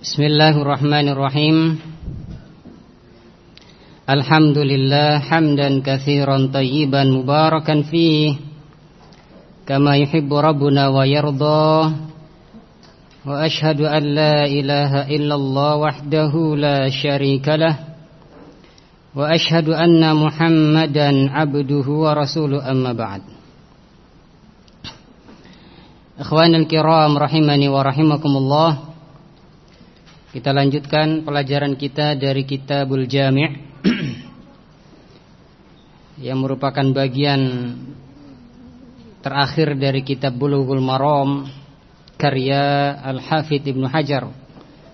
Bismillahirrahmanirrahim. Alhamdulillah hamdan kathiran tayyiban mubarakan fi Kama yuhibbu rabbuna wa yardha Wa ashadu an la ilaha illallah wahdahu la sharika Wa ashadu anna muhammadan abduhu wa rasulu amma ba'd. Ikhwanil kiram rahimani wa rahimakumullah. Alhamdulillah kita lanjutkan pelajaran kita dari Kitabul Jami' yang merupakan bagian terakhir dari kitab Bulughul Maram karya Al-Hafidh Ibnu Hajar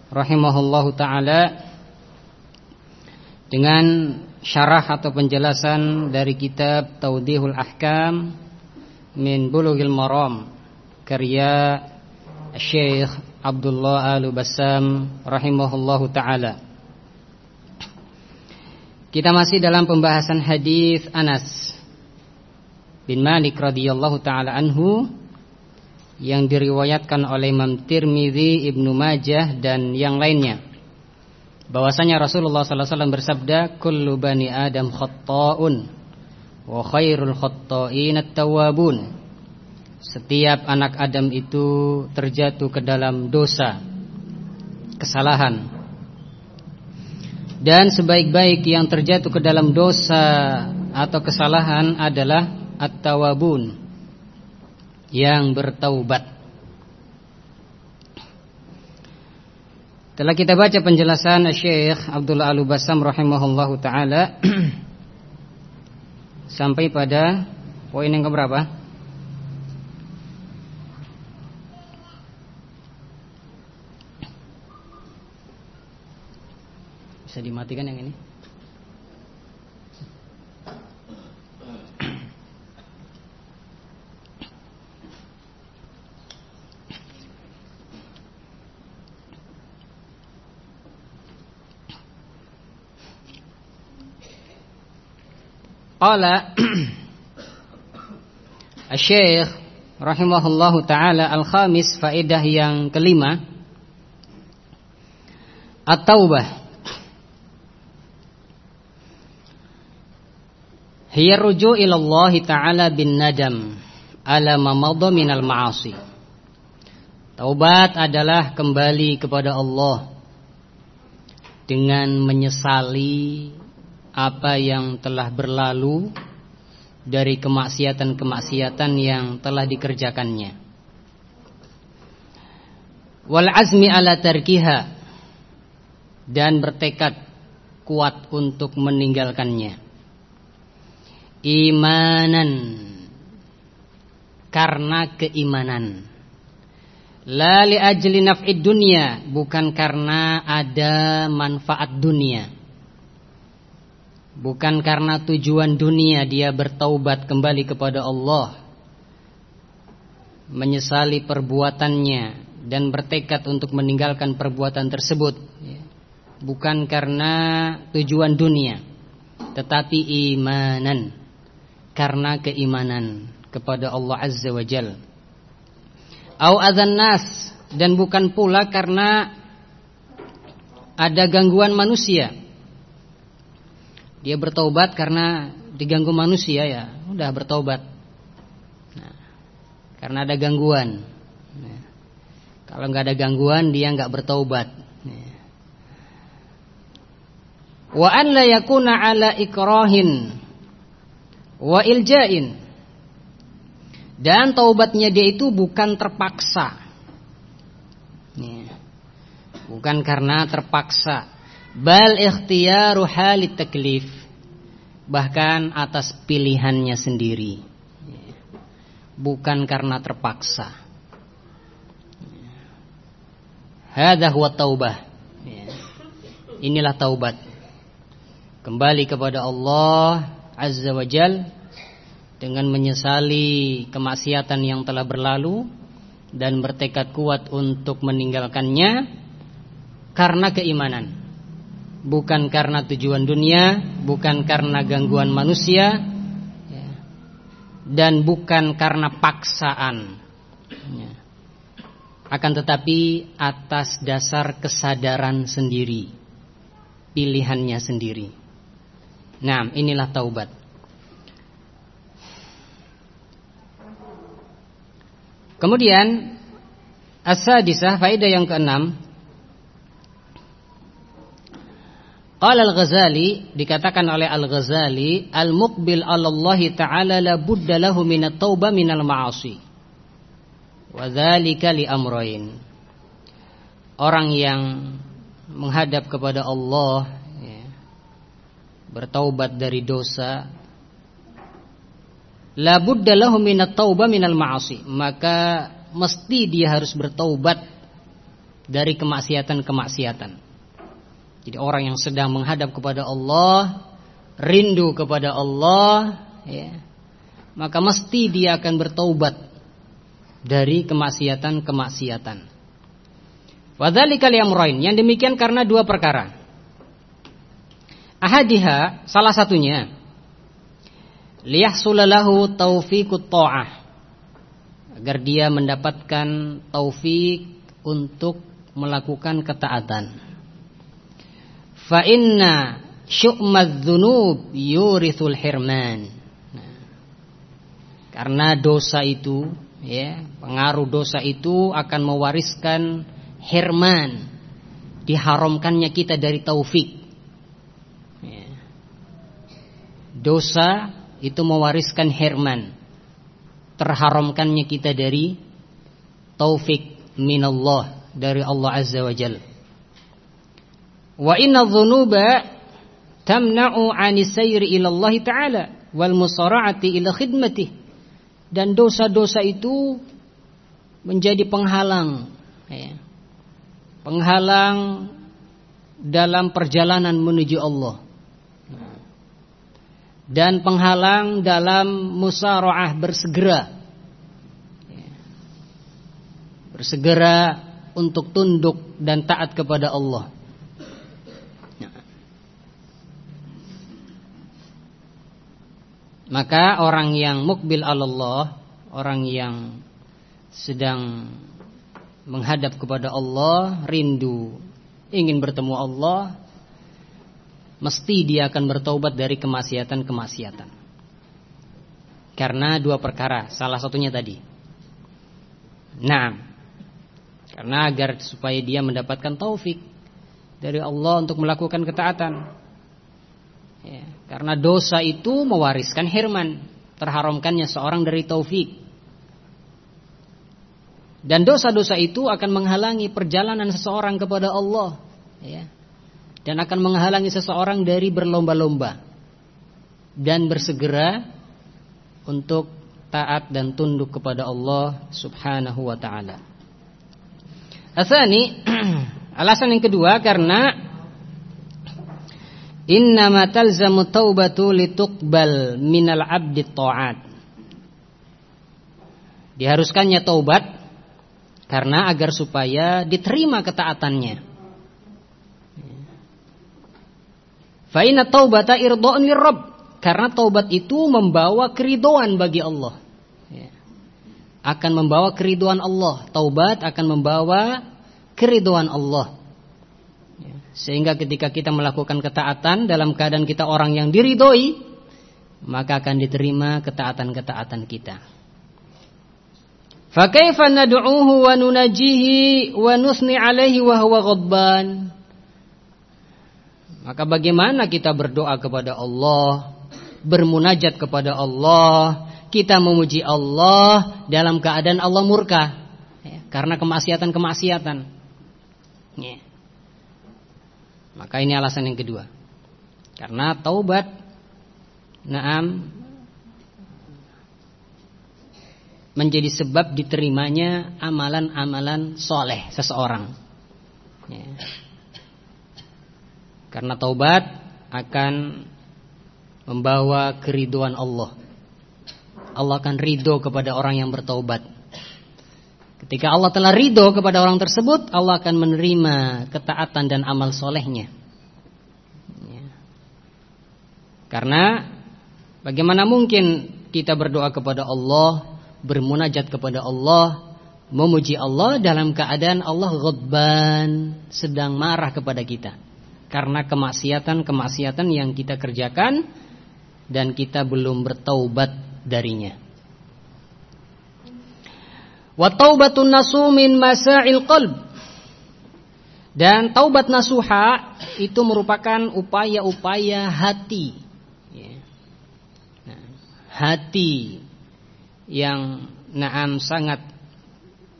rahimahullahu taala dengan syarah atau penjelasan dari kitab Taudihul Ahkam min Bulughul Maram karya Syekh Abdullah Al-Bassam rahimahullahu taala. Kita masih dalam pembahasan hadis Anas bin Malik radhiyallahu taala anhu yang diriwayatkan oleh Imam Tirmizi, Ibnu Majah dan yang lainnya. Bahwasanya Rasulullah sallallahu alaihi wasallam bersabda, "Kullu bani Adam khata'un wa khairul khata'in at-tawwabun." Setiap anak Adam itu terjatuh ke dalam dosa Kesalahan. Dan sebaik-baik yang terjatuh ke dalam dosa Atau kesalahan adalah At-tawabun Yang bertaubat. Telah kita baca penjelasan Syekh Abdullah Al-Basam rahimahullahu taala. Sampai pada poin yang keberapa? Bisa dimatikan yang ini? Qala Syekh rahimahullahu taala al-khamis faedah yang kelima. At-taubah Hiya ruju' ila Allah Ta'ala bin nadam ala ma minal ma'asi. Taubat adalah kembali kepada Allah dengan menyesali apa yang telah berlalu dari kemaksiatan-kemaksiatan yang telah dikerjakannya. Wal azmi ala tarkiha dan bertekad kuat untuk meninggalkannya imanan karena keimanan. La li ajli naf'id dunya bukan karena ada manfaat dunia. Bukan karena tujuan dunia dia bertaubat kembali kepada Allah menyesali perbuatannya dan bertekad untuk meninggalkan perbuatan tersebut. Bukan karena tujuan dunia tetapi imanan karena keimanan kepada Allah Azza wa Jal. Au adzan nas dan bukan pula karena ada gangguan manusia. Dia bertobat karena diganggu manusia ya, udah bertobat. Nah, karena ada gangguan. Nah, kalau nggak ada gangguan dia nggak bertobat. Nah. Wa an la yakuna ala ikrahin wa iljain. Dan taubatnya dia itu bukan terpaksa. Bukan karena terpaksa. Bal ikhtiyaru halit taklif. Bahkan atas pilihannya sendiri. Bukan karena terpaksa. Hadha huwa taubah. Inilah taubat. Kembali kepada Allah Azza wa Jal dengan menyesali kemaksiatan yang telah berlalu dan bertekad kuat untuk meninggalkannya karena keimanan bukan karena tujuan dunia bukan karena gangguan manusia dan bukan karena paksaan ya. akan tetapi atas dasar kesadaran sendiri, pilihannya sendiri. Nah, inilah taubat. Kemudian as-sadisah faedah yang keenam Qala al-Ghazali dikatakan oleh al-Ghazali al-muqbil 'ala Allah taala la budda lahu min at-taubah min al-ma'asi. Wa dzalika li amrayn. Orang yang menghadap kepada Allah bertaubat dari dosa la budda lahu min at-taubah min al-ma'asi, maka mesti dia harus bertaubat dari kemaksiatan-kemaksiatan. Jadi orang yang sedang menghadap kepada Allah, rindu kepada Allah, ya, maka mesti dia akan bertaubat dari kemaksiatan-kemaksiatan. Wadzalikal yamrain. Yang demikian karena dua perkara. Ahadiha salah satunya liyahsulalahu taufiqut ta'ah. Agar dia mendapatkan taufik untuk melakukan ketaatan. Fa inna syu'mad dzunub yurithul hirman. Karena dosa itu ya, pengaruh dosa itu akan mewariskan hirman. Diharamkannya kita dari taufik. Ya. Dosa itu mewariskan hirman. Terharamkannya kita dari taufik minallah dari Allah Azza wa Jalla. Wa inna dhunuba tamna'u 'ani sayri ila Allah taala wal musara'ati ila khidmatih. Dan dosa-dosa itu menjadi penghalang ya. Penghalang dalam perjalanan menuju Allah. Dan penghalang dalam musara'ah bersegera. Bersegera untuk tunduk dan taat kepada Allah. Maka orang yang mukbil Allah, orang yang sedang menghadap kepada Allah, rindu ingin bertemu Allah, mesti dia akan bertobat dari kemaksiatan-kemaksiatan. Karena dua perkara, salah satunya tadi. Nah, karena agar supaya dia mendapatkan taufik dari Allah untuk melakukan ketaatan. Ya, karena dosa itu mewariskan hirman, terharamkannya seorang dari taufik. Dan dosa-dosa itu akan menghalangi perjalanan seseorang kepada Allah, ya. Dan akan menghalangi seseorang dari berlomba-lomba dan bersegera untuk taat dan tunduk kepada Allah Subhanahu wa taala. Asani, alasan yang kedua karena Innama talzamu taubatu lituqbal minal abdi ta'at. Diharuskannya taubat karena agar supaya diterima ketaatannya. Fa inna taubata irda'un lirabb. Karena taubat itu membawa keridoan bagi Allah. Ya. Akan membawa keridoan Allah. Taubat akan membawa keridoan Allah. Sehingga ketika kita melakukan ketaatan dalam keadaan kita orang yang diridhoi, maka akan diterima ketaatan-ketaatan kita. Fa kaifa nad'uhu wa nunajihi wa nusni alaihi wa huwa ghadban? Maka bagaimana kita berdoa kepada Allah, bermunajat kepada Allah, kita memuji Allah dalam keadaan Allah murka ya, karena kemaksiatan-kemaksiatan. Ya. Maka ini alasan yang kedua. Karena taubat Naam menjadi sebab diterimanya amalan-amalan soleh seseorang. Ya. Karena taubat akan membawa keriduan Allah. Allah akan ridho kepada orang yang bertaubat. Ketika Allah telah ridho kepada orang tersebut, Allah akan menerima ketaatan dan amal solehnya. Ya. Karena bagaimana mungkin kita berdoa kepada Allah, bermunajat kepada Allah, memuji Allah dalam keadaan Allah ghadban sedang marah kepada kita karena kemaksiatan-kemaksiatan yang kita kerjakan dan kita belum bertaubat darinya. Wa taubatun nasu min masail qalb. Dan taubat nasuha itu merupakan upaya-upaya hati. Ya. Nah, hati yang naam sangat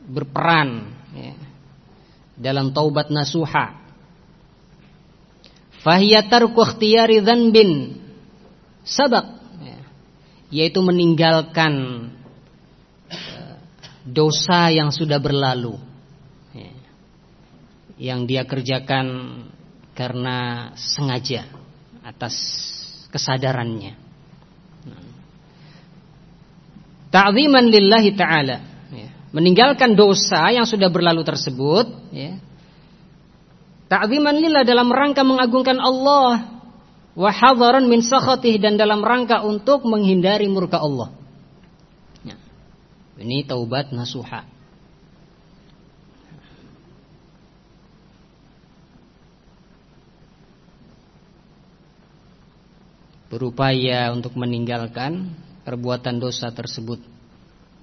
berperan ya, dalam taubat nasuha. Fahiya tarku ikhtiyari dhanbin sabak ya, yaitu meninggalkan uh, dosa yang sudah berlalu ya, yang dia kerjakan karena sengaja atas kesadarannya. Ta'ziman lillahi ta'ala meninggalkan dosa yang sudah berlalu tersebut ya. Ta'ziman lillah dalam rangka mengagungkan Allah wa hadharan min sakhatih dan dalam rangka untuk menghindari murka Allah. Ya. Ini taubat nasuha. Berupaya untuk meninggalkan perbuatan dosa tersebut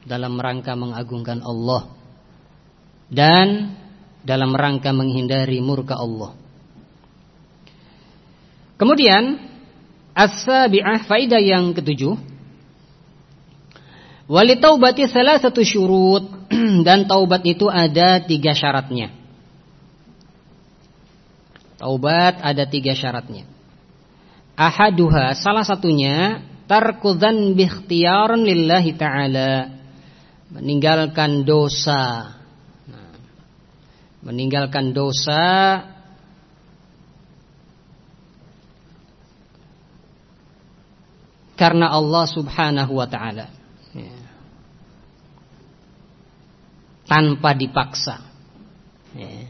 dalam rangka mengagungkan Allah dan dalam rangka menghindari murka Allah. Kemudian as-sabi'ah faidah yang ketujuh Wali taubati salah satu syurut dan taubat itu ada tiga syaratnya. Taubat ada tiga syaratnya. Ahaduha salah satunya tarkudan bikhtiyaran lillahi ta'ala meninggalkan dosa meninggalkan dosa karena Allah Subhanahu wa taala ya. tanpa dipaksa ya.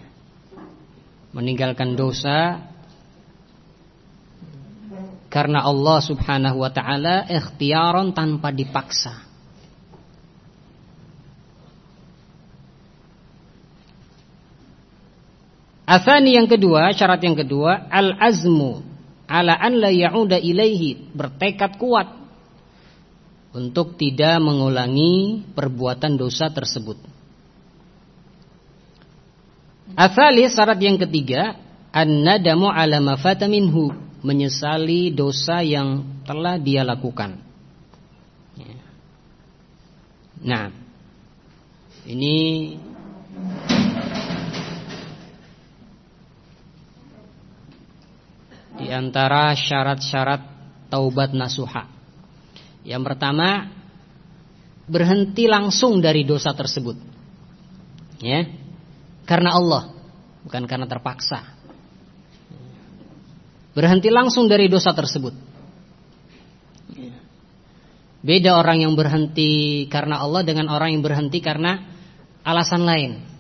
meninggalkan dosa karena Allah Subhanahu wa taala ikhtiaran tanpa dipaksa Asani yang kedua, syarat yang kedua, al-azmu ala an la ya'uda ilaihi, bertekad kuat untuk tidak mengulangi perbuatan dosa tersebut. Asali syarat yang ketiga, an-nadamu ala mafata minhu, menyesali dosa yang telah dia lakukan. Ya. Nah, ini di antara syarat-syarat taubat nasuha. Yang pertama, berhenti langsung dari dosa tersebut. Ya. Karena Allah, bukan karena terpaksa. Berhenti langsung dari dosa tersebut. Beda orang yang berhenti karena Allah dengan orang yang berhenti karena alasan lain.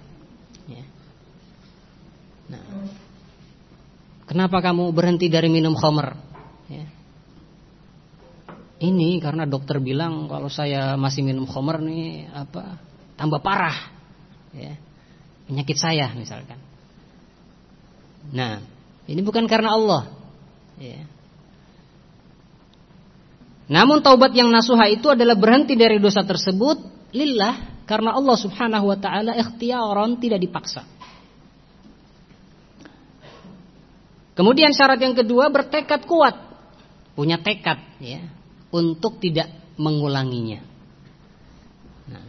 Kenapa kamu berhenti dari minum khamr? Ya. Ini karena dokter bilang kalau saya masih minum khamr nih apa tambah parah, ya. penyakit saya misalkan. Nah, ini bukan karena Allah. Ya. Namun taubat yang nasuha itu adalah berhenti dari dosa tersebut lillah karena Allah Subhanahu wa taala ikhtiaran tidak dipaksa. Kemudian syarat yang kedua bertekad kuat, punya tekad ya untuk tidak mengulanginya. Nah,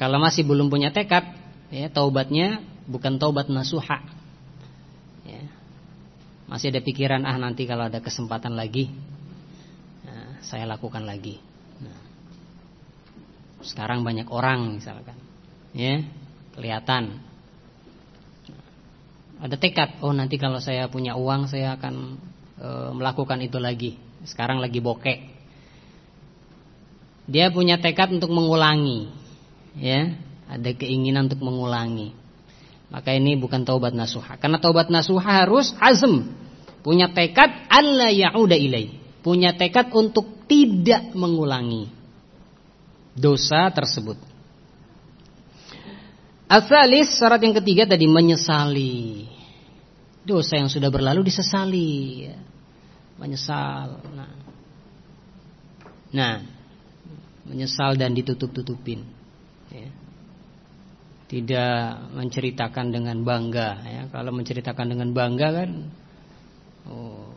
kalau masih belum punya tekad, ya taubatnya bukan taubat nasuha. Ya, masih ada pikiran ah nanti kalau ada kesempatan lagi, nah, saya lakukan lagi. Nah, sekarang banyak orang misalkan, ya kelihatan ada tekad oh nanti kalau saya punya uang saya akan e, melakukan itu lagi. Sekarang lagi bokek. Dia punya tekad untuk mengulangi ya. Ada keinginan untuk mengulangi. Maka ini bukan taubat nasuha. Karena taubat nasuha harus azm punya tekad alla yauda ilai. Punya tekad untuk tidak mengulangi dosa tersebut Asalis syarat yang ketiga tadi menyesali. Dosa yang sudah berlalu disesali. Menyesal. Nah. nah. Menyesal dan ditutup-tutupin. Ya. Tidak menceritakan dengan bangga. Ya. Kalau menceritakan dengan bangga kan. Oh.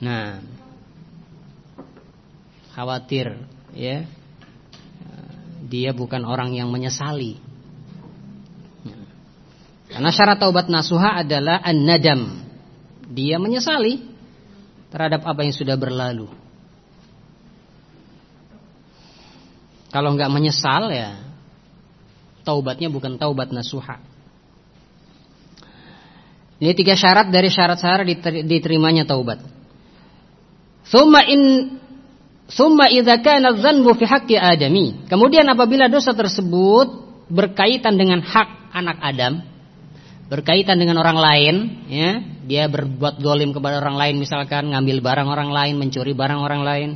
Nah. Khawatir. Ya. Dia bukan orang yang menyesali. Karena syarat taubat nasuha adalah an-nadam. Dia menyesali terhadap apa yang sudah berlalu. Kalau nggak menyesal ya taubatnya bukan taubat nasuha. Ini tiga syarat dari syarat-syarat diterimanya taubat. Summa in idza kana fi haqqi. Kemudian apabila dosa tersebut berkaitan dengan hak anak Adam, berkaitan dengan orang lain, ya, dia berbuat dolim kepada orang lain, misalkan ngambil barang orang lain, mencuri barang orang lain,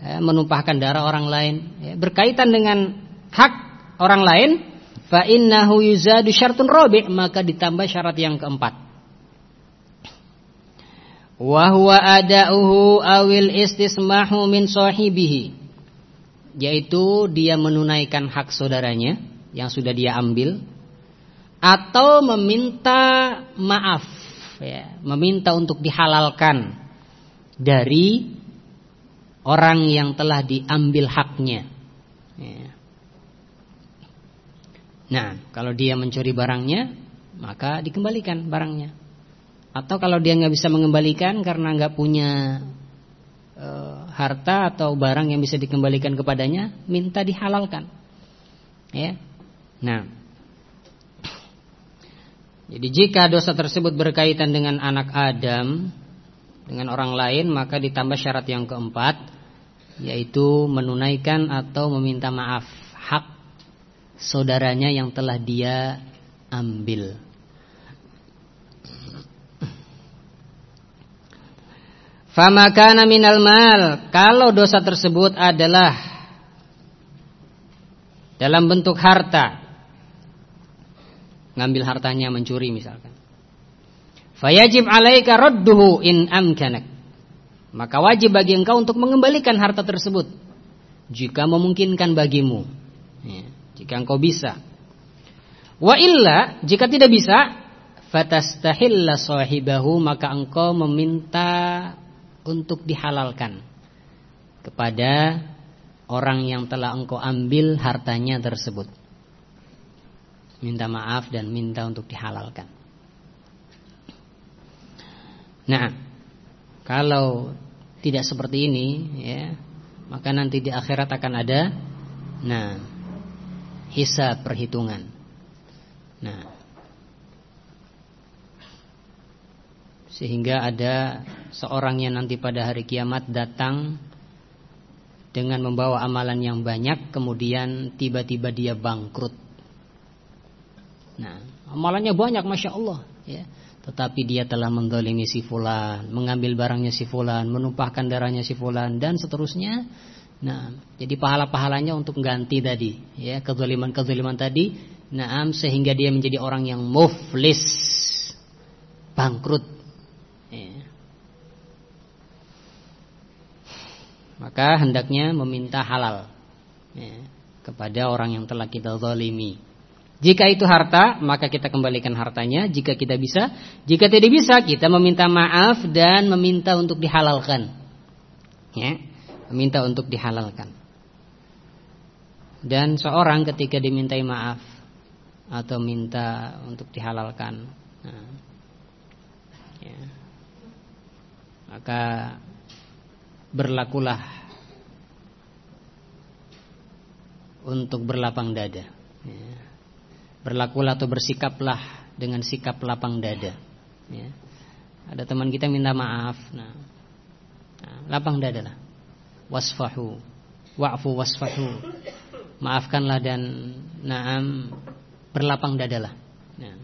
ya, menumpahkan darah orang lain, ya, berkaitan dengan hak orang lain, fa innahu yuzadu syartun rabi' maka ditambah syarat yang keempat. Wa huwa ada'uhu awil istismahu min sahibihi. Yaitu dia menunaikan hak saudaranya yang sudah dia ambil atau meminta maaf ya, meminta untuk dihalalkan dari orang yang telah diambil haknya. Ya. Nah, kalau dia mencuri barangnya, maka dikembalikan barangnya. Atau kalau dia nggak bisa mengembalikan karena nggak punya e, harta atau barang yang bisa dikembalikan kepadanya, minta dihalalkan. Ya. Nah, jadi jika dosa tersebut berkaitan dengan anak Adam dengan orang lain maka ditambah syarat yang keempat yaitu menunaikan atau meminta maaf hak saudaranya yang telah dia ambil. Fama kana minal mal kalau dosa tersebut adalah dalam bentuk harta ngambil hartanya mencuri misalkan. Fayajib alaika radduhu in amkanak. Maka wajib bagi engkau untuk mengembalikan harta tersebut jika memungkinkan bagimu. Ya, jika engkau bisa. Wa illa jika tidak bisa fatastahilla sahibahu maka engkau meminta untuk dihalalkan kepada orang yang telah engkau ambil hartanya tersebut minta maaf dan minta untuk dihalalkan. Nah, kalau tidak seperti ini, ya, maka nanti di akhirat akan ada, nah, hisab perhitungan. Nah, sehingga ada seorang yang nanti pada hari kiamat datang dengan membawa amalan yang banyak, kemudian tiba-tiba dia bangkrut Nah, amalannya banyak Masya Allah ya. Tetapi dia telah mendolimi si fulan Mengambil barangnya si fulan Menumpahkan darahnya si fulan Dan seterusnya Nah, jadi pahala-pahalanya untuk ganti tadi ya Kezaliman-kezaliman tadi Nah, sehingga dia menjadi orang yang muflis Bangkrut ya. Maka hendaknya meminta halal ya, Kepada orang yang telah kita zalimi jika itu harta, maka kita kembalikan hartanya jika kita bisa. Jika tidak bisa, kita meminta maaf dan meminta untuk dihalalkan. Ya, meminta untuk dihalalkan. Dan seorang ketika dimintai maaf atau minta untuk dihalalkan, nah, ya, maka berlakulah untuk berlapang dada. Ya berlakulah atau bersikaplah dengan sikap lapang dada. Ya. Ada teman kita minta maaf, nah, nah lapang dada lah. Wasfahu, wa'fu wasfahu. Maafkanlah dan naam berlapang dadalah. Nah.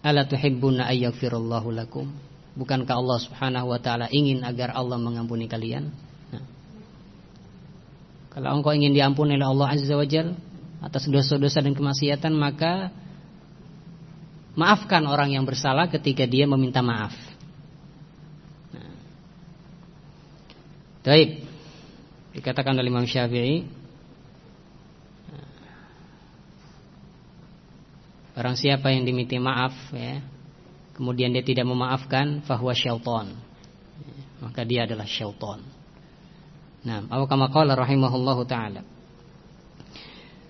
Ala tuhibbuna ayyaghfirallahu lakum? Bukankah Allah Subhanahu wa taala ingin agar Allah mengampuni kalian? Nah. Kalau engkau ingin diampuni oleh Allah Azza wa Jalla, atas dosa-dosa dan kemaksiatan maka maafkan orang yang bersalah ketika dia meminta maaf. Nah. Baik. Dikatakan oleh Imam Syafi'i Barang siapa yang diminta maaf ya, kemudian dia tidak memaafkan fahuwa syaitan. Maka dia adalah syaitan. Nah, apa kama qala rahimahullahu taala.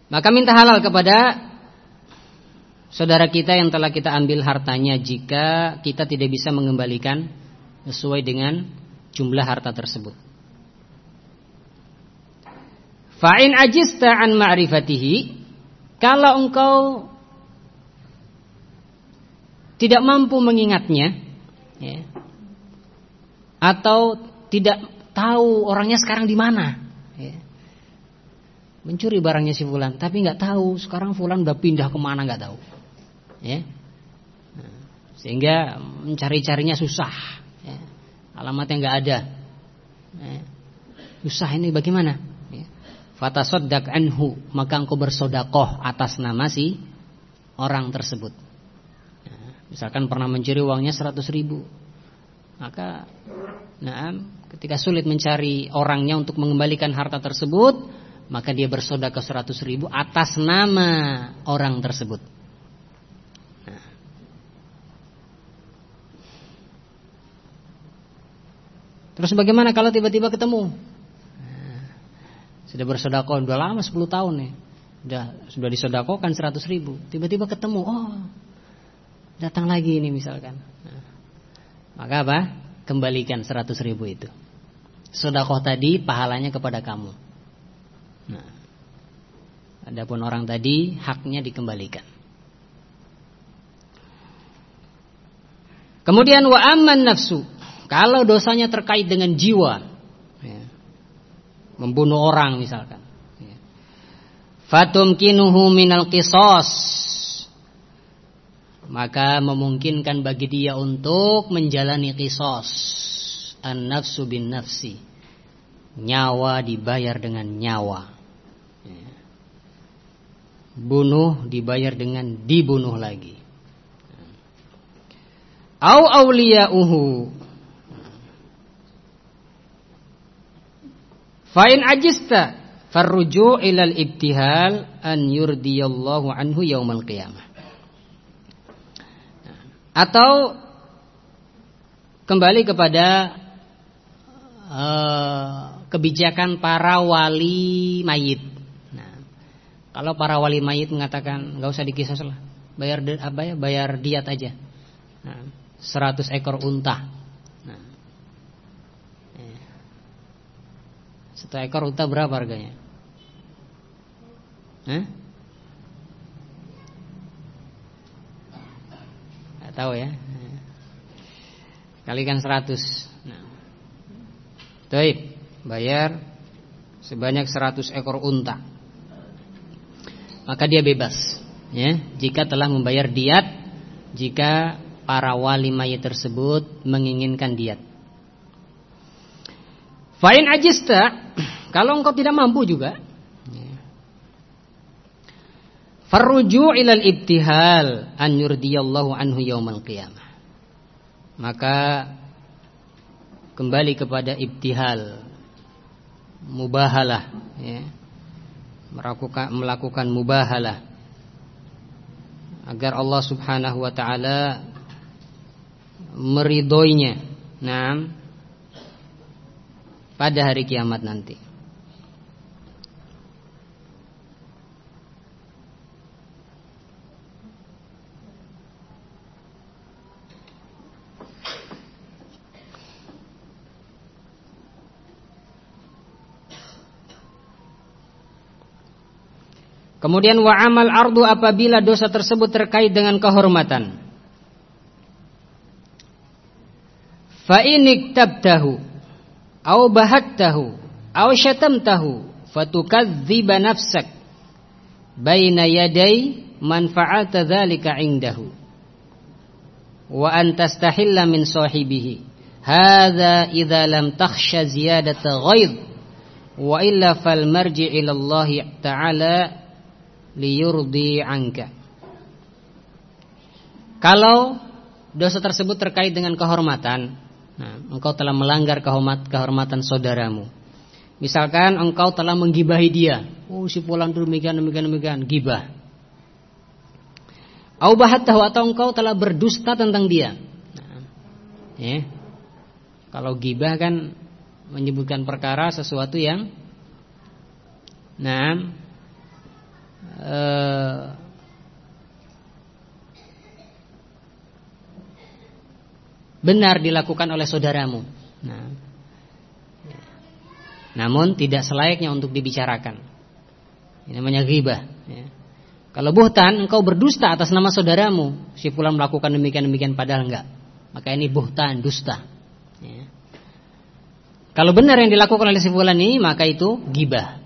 Maka minta halal kepada saudara kita yang telah kita ambil hartanya jika kita tidak bisa mengembalikan sesuai dengan jumlah harta tersebut. Fa'in ajista an ma'rifatihi kalau engkau tidak mampu mengingatnya ya, atau tidak tahu orangnya sekarang di mana ya. Mencuri barangnya si Fulan. Tapi nggak tahu sekarang Fulan udah pindah ke mana nggak tahu. Ya. Sehingga mencari-carinya susah. Ya. alamatnya nggak ada. Ya. susah ini bagaimana? Ya. fatasodak anhu maka engkau bersodakoh atas nama si orang tersebut. Misalkan pernah mencuri uangnya 100 ribu. Maka nah, Ketika sulit mencari orangnya untuk mengembalikan harta tersebut Maka dia bersoda ke 100 ribu Atas nama orang tersebut nah. Terus bagaimana kalau tiba-tiba ketemu nah, Sudah bersodakoh Sudah lama 10 tahun nih Sudah, sudah disodakohkan 100 ribu Tiba-tiba ketemu Oh datang lagi ini misalkan. Nah, maka apa? Kembalikan 100 ribu itu. Sodakoh tadi pahalanya kepada kamu. Nah, adapun orang tadi haknya dikembalikan. Kemudian wa aman nafsu. Kalau dosanya terkait dengan jiwa, ya, membunuh orang misalkan. Ya. Fatum kinuhu minal kisos maka memungkinkan bagi dia untuk menjalani kisos an-nafsu bin nafsi nyawa dibayar dengan nyawa bunuh dibayar dengan dibunuh lagi. Au auliya'uhu Fa'in ajista farruju ilal ibtihal an yurdiyallahu anhu yaumal qiyamah. Atau kembali kepada uh, kebijakan para wali mayit. Kalau para wali mayit mengatakan nggak usah dikisos lah, bayar apa ya, bayar diat aja. Nah, 100 ekor unta. Nah, eh. Satu ekor unta berapa harganya? Hah? tahu ya. Kalikan 100. Nah. Baik, bayar sebanyak 100 ekor unta. Maka dia bebas, ya, jika telah membayar diat jika para wali mayat tersebut menginginkan diat. Fa'in ajista, kalau engkau tidak mampu juga, Farruju ilal ibtihal an yurdiyallahu anhu yaumal qiyamah. Maka kembali kepada ibtihal mubahalah ya. Melakukan melakukan mubahalah agar Allah Subhanahu wa taala meridhoinya. Nah, pada hari kiamat nanti. Kemudian wa amal ardu apabila dosa tersebut terkait dengan kehormatan. Fa iniktabtahu au bahattahu au syatamtahu fatukadziba nafsak baina yaday manfa'ata dzalika indahu wa an tastahilla min sahibihi hadza idza lam takhsha ziyadata ghaid wa illa fal marji ila Allah ta'ala liyurdi anka. Kalau dosa tersebut terkait dengan kehormatan, nah, engkau telah melanggar kehormat, kehormatan saudaramu. Misalkan engkau telah menggibahi dia, oh si fulan demikian demikian demikian, gibah. Au tahu atau engkau telah berdusta tentang dia. Nah, ya. Kalau gibah kan menyebutkan perkara sesuatu yang nah eh, benar dilakukan oleh saudaramu. Nah, namun tidak selayaknya untuk dibicarakan. Ini namanya ghibah. Ya. Kalau buhtan, engkau berdusta atas nama saudaramu. Si fulan melakukan demikian-demikian padahal enggak. Maka ini buhtan, dusta. Ya. Kalau benar yang dilakukan oleh si fulan ini, maka itu gibah.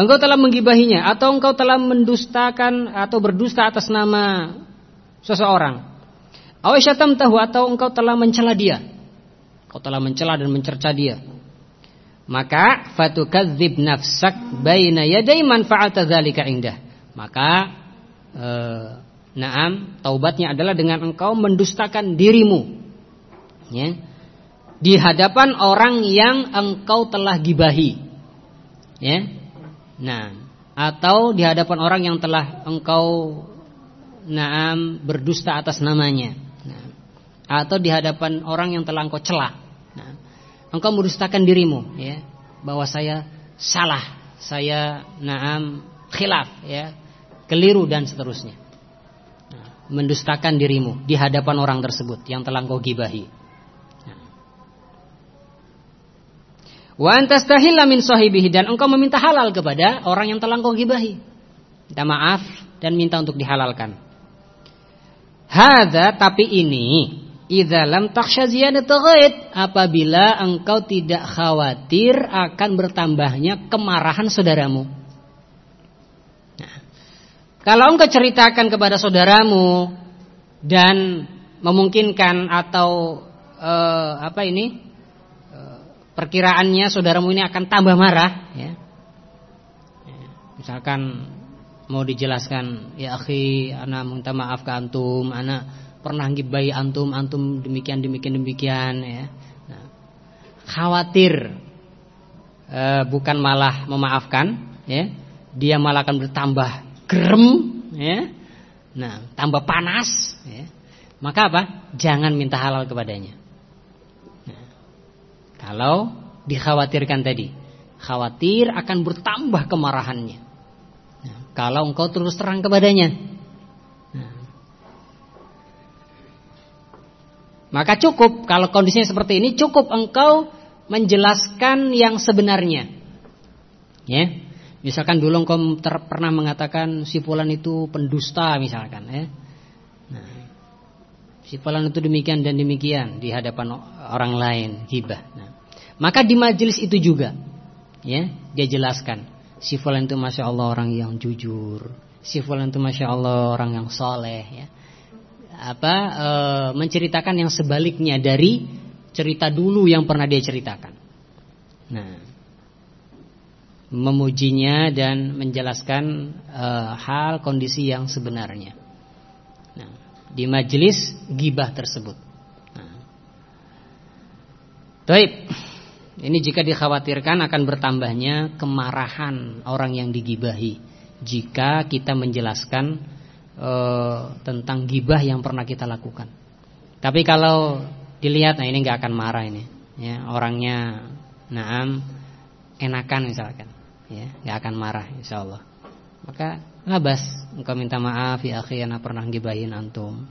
Engkau telah menggibahinya atau engkau telah mendustakan atau berdusta atas nama seseorang. Awasyatam tahu atau engkau telah mencela dia. Engkau telah mencela dan mencerca dia. Maka fatukadzib nafsak baina yaday manfaat dzalika indah. Maka eh, naam taubatnya adalah dengan engkau mendustakan dirimu. Ya. Di hadapan orang yang engkau telah gibahi. Ya. Nah, atau di hadapan orang yang telah engkau naam berdusta atas namanya. Nah, atau di hadapan orang yang telah engkau celah. Nah, engkau mendustakan dirimu ya, bahwa saya salah, saya naam khilaf ya, keliru dan seterusnya. Nah, mendustakan dirimu di hadapan orang tersebut yang telah engkau gibahi. Wa antastahilla min sahibihi dan engkau meminta halal kepada orang yang telah engkau gibahi. Minta maaf dan minta untuk dihalalkan. Hadza tapi ini idza lam takhsha apabila engkau tidak khawatir akan bertambahnya kemarahan saudaramu. Nah, kalau engkau ceritakan kepada saudaramu dan memungkinkan atau uh, apa ini perkiraannya saudaramu ini akan tambah marah ya. Misalkan mau dijelaskan ya akhi anak minta maaf ke antum anak pernah gibai antum antum demikian demikian demikian ya. Nah, khawatir e, bukan malah memaafkan ya. Dia malah akan bertambah gerem ya. Nah tambah panas ya. Maka apa? Jangan minta halal kepadanya kalau dikhawatirkan tadi, khawatir akan bertambah kemarahannya. Nah, kalau engkau terus terang kepadanya, nah, maka cukup kalau kondisinya seperti ini cukup engkau menjelaskan yang sebenarnya. Ya. Misalkan dulu engkau pernah mengatakan si fulan itu pendusta misalkan ya. Nah, si fulan itu demikian dan demikian di hadapan orang lain, hibah. Nah, maka di majelis itu juga ya, dia jelaskan si fulan itu Masya Allah orang yang jujur, si fulan itu Masya Allah orang yang soleh ya. Apa e, menceritakan yang sebaliknya dari cerita dulu yang pernah dia ceritakan. Nah, memujinya dan menjelaskan e, hal kondisi yang sebenarnya. Nah, di majelis gibah tersebut. Nah. Baik. Ini jika dikhawatirkan akan bertambahnya kemarahan orang yang digibahi jika kita menjelaskan e, tentang gibah yang pernah kita lakukan. Tapi kalau dilihat, nah ini nggak akan marah ini, ya orangnya naam enakan misalkan, ya nggak akan marah insya Allah. Maka ngabas, engkau minta maaf ya akhi, pernah gibahin antum,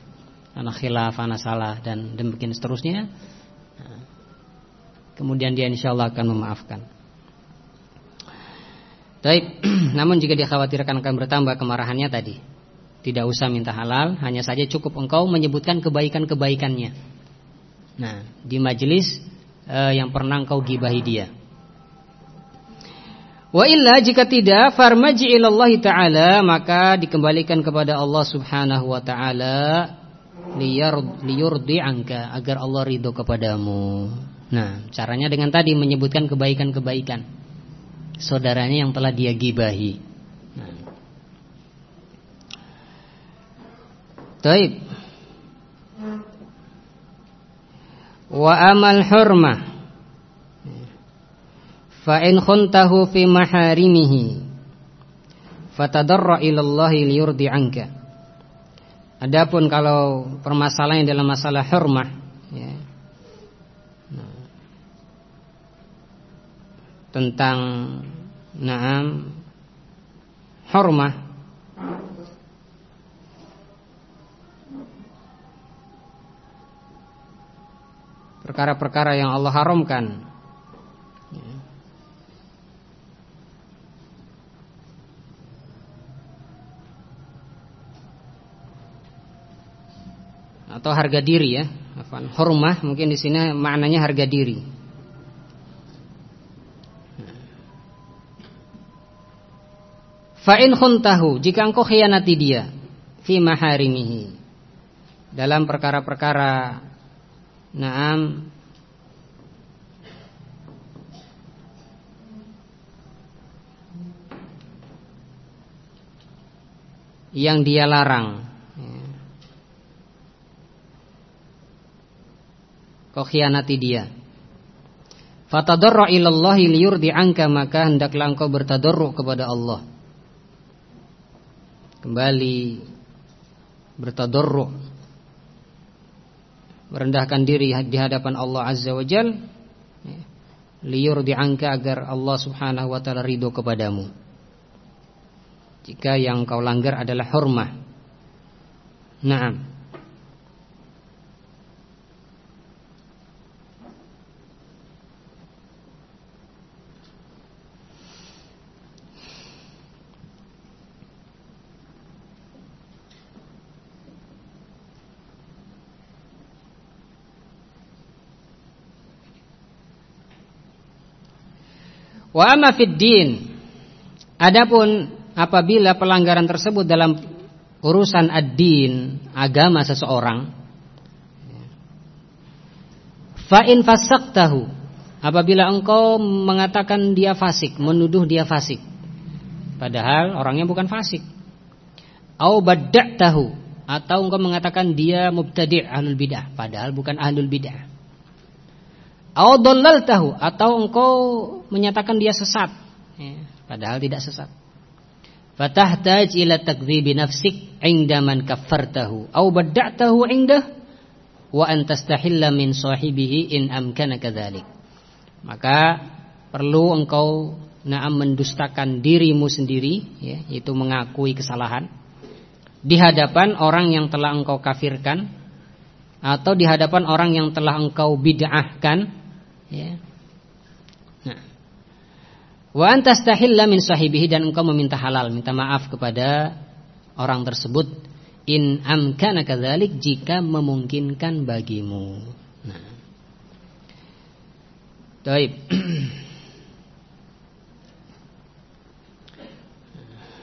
anak khilaf, anak salah dan demikian seterusnya. Kemudian dia insya Allah akan memaafkan. Baik, namun jika dikhawatirkan akan bertambah kemarahannya tadi Tidak usah minta halal Hanya saja cukup engkau menyebutkan kebaikan-kebaikannya. Nah, di majelis eh, yang pernah engkau gibahi dia. Wa illa jika tidak farmaji ilallahi ta'ala Maka dikembalikan kepada Allah subhanahu wa ta'ala Liyurdi angka Agar Allah ridho kepadamu Nah, caranya dengan tadi menyebutkan kebaikan-kebaikan saudaranya yang telah dia gibahi. Nah. Taib. Wa amal hurmah. Fa in khuntahu fi maharimihi fatadarra ila Allah liyurdi anka. Adapun kalau permasalahan dalam masalah hurmah tentang naam hurmah perkara-perkara yang Allah haramkan. Atau harga diri ya. Hormah mungkin di sini maknanya harga diri Fa'in khuntahu jika engkau khianati dia fi maharimihi. Dalam perkara-perkara Naam. Yang dia larang. Kau khianati dia. Fatadarra ilallahi liyurdi anka Maka hendaklah engkau bertadarru kepada Allah Kembali Bertadarru merendahkan diri di hadapan Allah Azza wa Jal liur diangka agar Allah Subhanahu wa taala ridho kepadamu. Jika yang kau langgar adalah hurmah. Naam. Wa amma fid din. Adapun apabila pelanggaran tersebut dalam urusan ad-din, agama seseorang, fa in fasaqtahu, apabila engkau mengatakan dia fasik, menuduh dia fasik, padahal orangnya bukan fasik. Au badda'tahu atau engkau mengatakan dia mubtadi' ahlul bidah, padahal bukan ahlul bidah. Au tahu atau engkau menyatakan dia sesat ya, padahal tidak sesat. Fatahtaj ila takdzibi nafsik 'inda man kaffartahu au badda'tahu 'indah wa an tastahilla min sahibihi in amkana kadzalik. Maka perlu engkau na'am mendustakan dirimu sendiri ya, yaitu mengakui kesalahan di hadapan orang yang telah engkau kafirkan atau di hadapan orang yang telah engkau bid'ahkan ya. Nah. Wa antastahilla min sahibihi dan engkau meminta halal, minta maaf kepada orang tersebut in amkana kadzalik jika memungkinkan bagimu. Nah. Baik.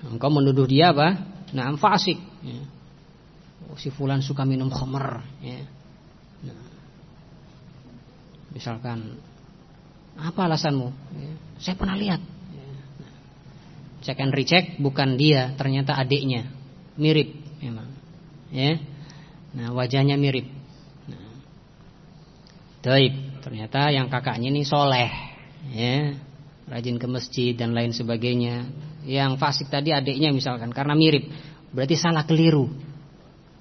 engkau menuduh dia apa? Nah, fasik. Ya. Oh, si fulan suka minum khamr, ya. Misalkan apa alasanmu? Ya, saya pernah lihat. Ya. Check and recheck bukan dia, ternyata adiknya. Mirip memang. Ya. Nah, wajahnya mirip. Nah. Ternyata yang kakaknya ini soleh. Ya. Rajin ke masjid dan lain sebagainya. Yang fasik tadi adiknya misalkan karena mirip. Berarti salah keliru.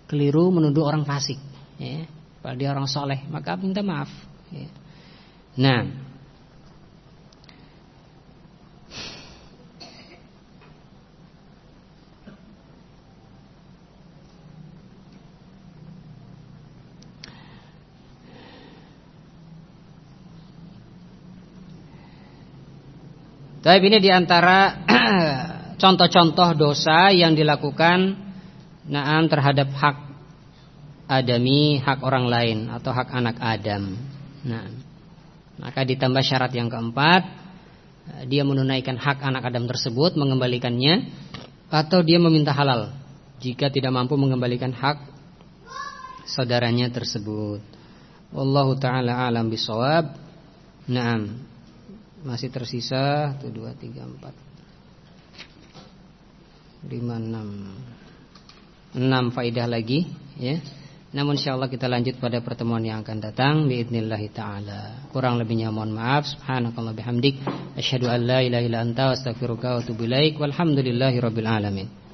Keliru menuduh orang fasik. Ya. Padahal dia orang soleh, maka minta maaf. Ya. Nah Tapi ini di antara contoh-contoh dosa yang dilakukan naam terhadap hak adami, hak orang lain atau hak anak Adam. Nah, maka ditambah syarat yang keempat Dia menunaikan hak anak Adam tersebut Mengembalikannya Atau dia meminta halal Jika tidak mampu mengembalikan hak Saudaranya tersebut. Wallahu ta'ala alam bisawab Naam. Masih tersisa 1, 2, 3, 4 5, 6 6 faidah lagi ya. Namun insyaAllah kita lanjut pada pertemuan yang akan datang Bi'idnillahi ta'ala. Kurang lebihnya mohon maaf. Subhanakallah bihamdik. Asyadu an la ilaha ila anta Wa astaghfiruka wa tubilaik Walhamdulillahi rabbil alamin.